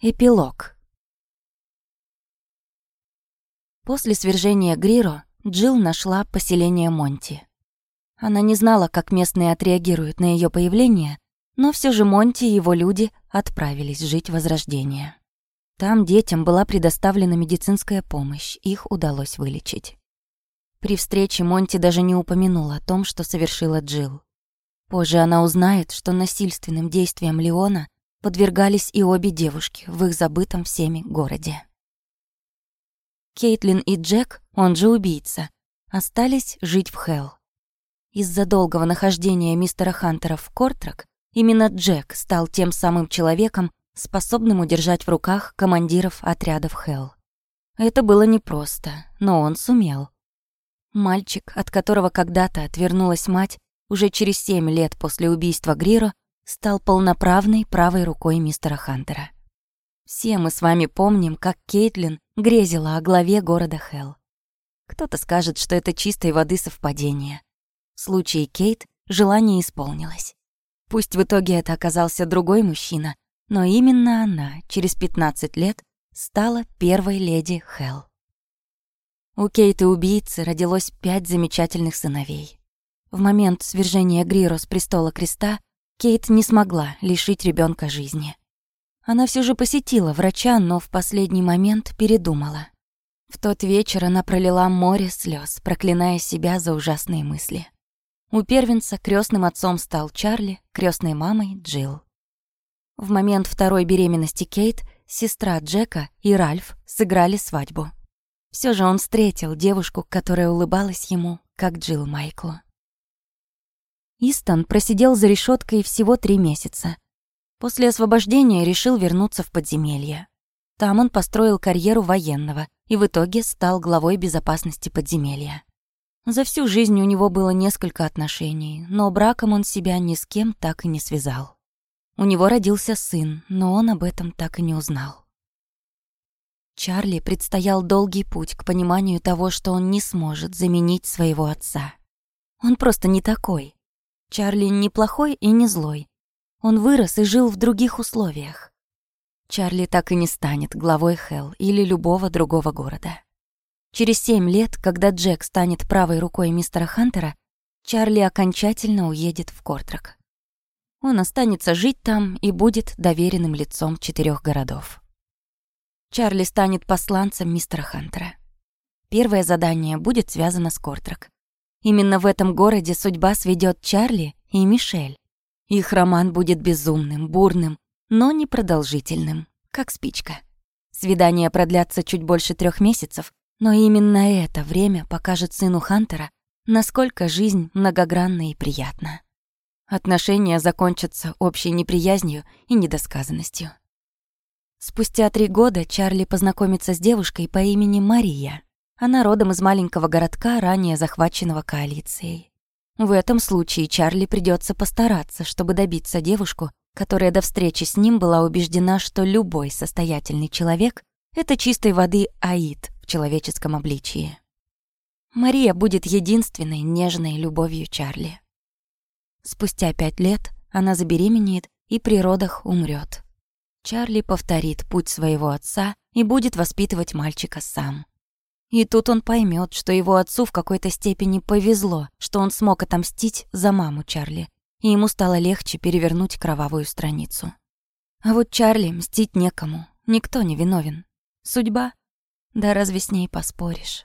Эпилог. После свержения Гриро Джилл нашла поселение Монти. Она не знала, как местные отреагируют на ее появление, но все же Монти и его люди отправились жить Возрождение. Там детям была предоставлена медицинская помощь, их удалось вылечить. При встрече Монти даже не упомянула о том, что совершила Джилл. Позже она узнает, что насильственным действиям Леона подвергались и обе девушки в их забытом всеми городе. Кейтлин и Джек, он же убийца, остались жить в Хелл. Из-за долгого нахождения мистера Хантера в Кортрак именно Джек стал тем самым человеком, способным удержать в руках командиров отрядов Хелл. Это было непросто, но он сумел. Мальчик, от которого когда-то отвернулась мать, уже через семь лет после убийства Гриро стал полноправной правой рукой мистера Хантера. Все мы с вами помним, как Кейтлин грезила о главе города Хелл. Кто-то скажет, что это чистой воды совпадение. В случае Кейт желание исполнилось. Пусть в итоге это оказался другой мужчина, но именно она через 15 лет стала первой леди Хелл. У Кейт и убийцы родилось пять замечательных сыновей. В момент свержения Гриро с престола креста Кейт не смогла лишить ребенка жизни. Она все же посетила врача, но в последний момент передумала. В тот вечер она пролила море слез, проклиная себя за ужасные мысли. У первенца крестным отцом стал Чарли, крестной мамой Джилл. В момент второй беременности Кейт сестра Джека и Ральф сыграли свадьбу. Все же он встретил девушку, которая улыбалась ему, как Джилл Майклу. Истон просидел за решеткой всего три месяца. После освобождения решил вернуться в подземелье. Там он построил карьеру военного и в итоге стал главой безопасности подземелья. За всю жизнь у него было несколько отношений, но браком он себя ни с кем так и не связал. У него родился сын, но он об этом так и не узнал. Чарли предстоял долгий путь к пониманию того, что он не сможет заменить своего отца. Он просто не такой. Чарли не плохой и не злой. Он вырос и жил в других условиях. Чарли так и не станет главой Хелл или любого другого города. Через семь лет, когда Джек станет правой рукой мистера Хантера, Чарли окончательно уедет в Кортрак. Он останется жить там и будет доверенным лицом четырех городов. Чарли станет посланцем мистера Хантера. Первое задание будет связано с Кортрак. Именно в этом городе судьба сведет Чарли и Мишель. Их роман будет безумным, бурным, но непродолжительным, как спичка. Свидания продлятся чуть больше трех месяцев, но именно это время покажет сыну Хантера, насколько жизнь многогранна и приятна. Отношения закончатся общей неприязнью и недосказанностью. Спустя три года Чарли познакомится с девушкой по имени Мария. Она родом из маленького городка, ранее захваченного коалицией. В этом случае Чарли придется постараться, чтобы добиться девушку, которая до встречи с ним была убеждена, что любой состоятельный человек — это чистой воды аид в человеческом обличии. Мария будет единственной нежной любовью Чарли. Спустя пять лет она забеременеет и при родах умрет. Чарли повторит путь своего отца и будет воспитывать мальчика сам. И тут он поймет, что его отцу в какой-то степени повезло, что он смог отомстить за маму Чарли, и ему стало легче перевернуть кровавую страницу. А вот Чарли мстить некому, никто не виновен. Судьба? Да разве с ней поспоришь?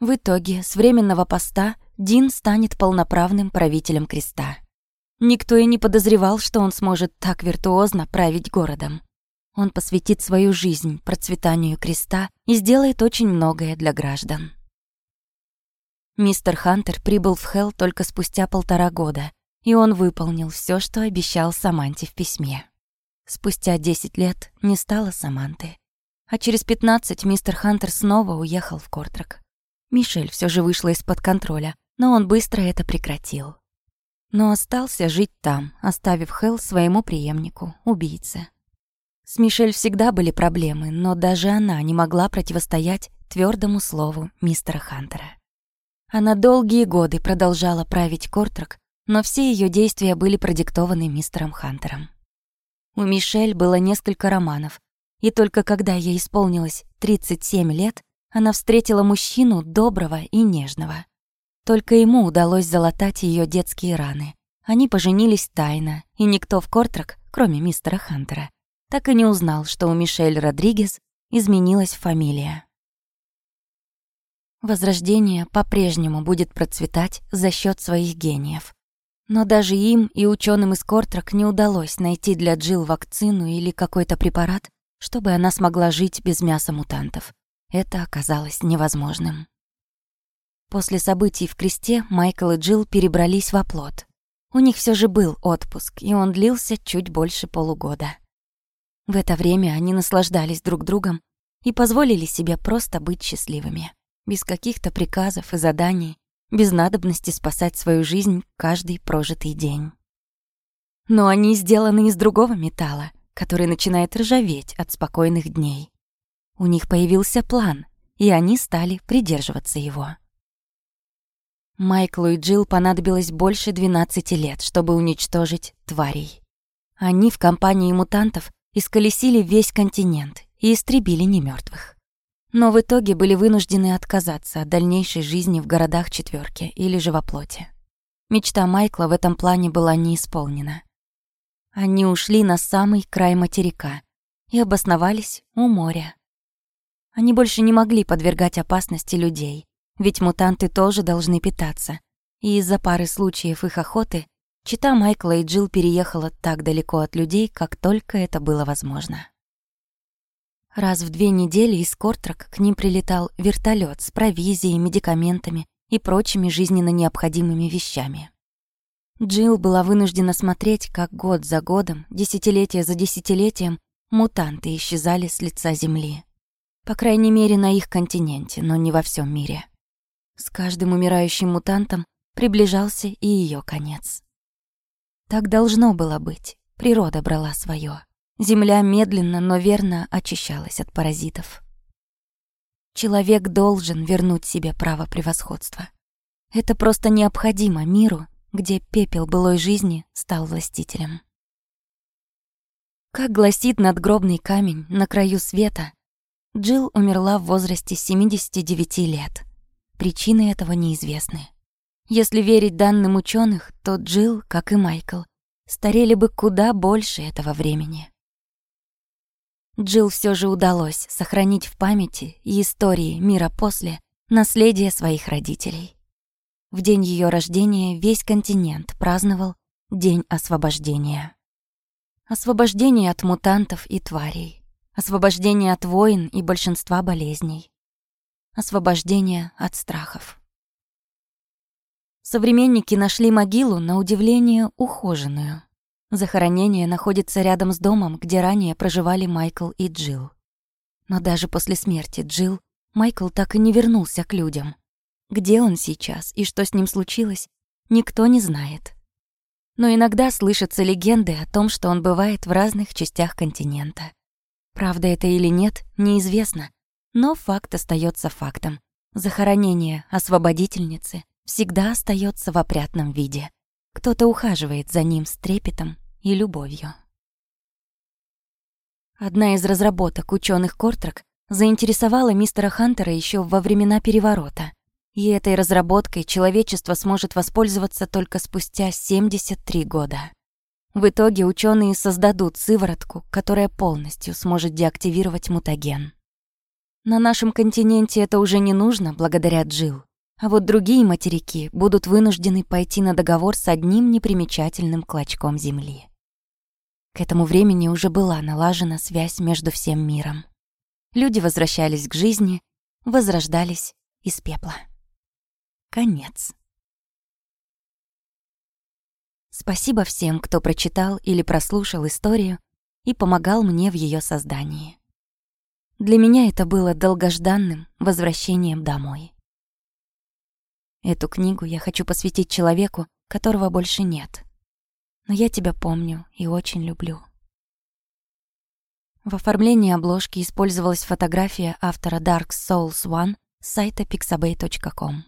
В итоге с временного поста Дин станет полноправным правителем креста. Никто и не подозревал, что он сможет так виртуозно править городом. Он посвятит свою жизнь процветанию креста и сделает очень многое для граждан. Мистер Хантер прибыл в Хелл только спустя полтора года, и он выполнил все, что обещал Саманте в письме. Спустя 10 лет не стало Саманты, а через 15 мистер Хантер снова уехал в Кортрак. Мишель все же вышла из-под контроля, но он быстро это прекратил. Но остался жить там, оставив Хелл своему преемнику, убийце. С Мишель всегда были проблемы, но даже она не могла противостоять твердому слову мистера Хантера. Она долгие годы продолжала править Кортрак, но все ее действия были продиктованы мистером Хантером. У Мишель было несколько романов, и только когда ей исполнилось 37 лет, она встретила мужчину доброго и нежного. Только ему удалось залатать ее детские раны. Они поженились тайно, и никто в Кортрак, кроме мистера Хантера, так и не узнал, что у Мишель Родригес изменилась фамилия. Возрождение по-прежнему будет процветать за счет своих гениев. Но даже им и ученым из Кортрак не удалось найти для Джил вакцину или какой-то препарат, чтобы она смогла жить без мяса мутантов. Это оказалось невозможным. После событий в кресте Майкл и Джилл перебрались в оплот. У них все же был отпуск, и он длился чуть больше полугода. В это время они наслаждались друг другом и позволили себе просто быть счастливыми, без каких-то приказов и заданий, без надобности спасать свою жизнь каждый прожитый день. Но они сделаны из другого металла, который начинает ржаветь от спокойных дней. У них появился план, и они стали придерживаться его. Майклу и Джилл понадобилось больше 12 лет, чтобы уничтожить тварей. Они в компании мутантов исколесили весь континент и истребили немертвых. Но в итоге были вынуждены отказаться от дальнейшей жизни в городах четверки или же во плоти. Мечта Майкла в этом плане была не исполнена. Они ушли на самый край материка и обосновались у моря. Они больше не могли подвергать опасности людей, ведь мутанты тоже должны питаться. И из-за пары случаев их охоты чита Майкла и Джилл переехала так далеко от людей, как только это было возможно. Раз в две недели из Кортрак к ним прилетал вертолет с провизией, медикаментами и прочими жизненно необходимыми вещами. Джилл была вынуждена смотреть, как год за годом, десятилетие за десятилетием, мутанты исчезали с лица Земли. По крайней мере, на их континенте, но не во всем мире. С каждым умирающим мутантом приближался и ее конец. Так должно было быть. Природа брала свое. Земля медленно, но верно очищалась от паразитов. Человек должен вернуть себе право превосходства. Это просто необходимо миру, где пепел былой жизни стал властителем. Как гласит надгробный камень на краю света, Джилл умерла в возрасте 79 лет. Причины этого неизвестны. Если верить данным ученых, то Джилл, как и Майкл, старели бы куда больше этого времени. Джилл все же удалось сохранить в памяти и истории мира после наследие своих родителей. В день ее рождения весь континент праздновал День освобождения. Освобождение от мутантов и тварей. Освобождение от войн и большинства болезней освобождение от страхов. Современники нашли могилу, на удивление, ухоженную. Захоронение находится рядом с домом, где ранее проживали Майкл и Джилл. Но даже после смерти Джилл Майкл так и не вернулся к людям. Где он сейчас и что с ним случилось, никто не знает. Но иногда слышатся легенды о том, что он бывает в разных частях континента. Правда это или нет, неизвестно, но факт остается фактом. Захоронение освободительницы всегда остается в опрятном виде. Кто-то ухаживает за ним с трепетом и любовью. Одна из разработок ученых Кортрак заинтересовала мистера Хантера еще во времена переворота. И этой разработкой человечество сможет воспользоваться только спустя 73 года. В итоге ученые создадут сыворотку, которая полностью сможет деактивировать мутаген. На нашем континенте это уже не нужно, благодаря Джил. А вот другие материки будут вынуждены пойти на договор с одним непримечательным клочком земли. К этому времени уже была налажена связь между всем миром. Люди возвращались к жизни, возрождались из пепла. Конец. Спасибо всем, кто прочитал или прослушал историю и помогал мне в ее создании. Для меня это было долгожданным возвращением домой. Эту книгу я хочу посвятить человеку, которого больше нет. Но я тебя помню и очень люблю. В оформлении обложки использовалась фотография автора Dark Souls One с сайта pixabay.com.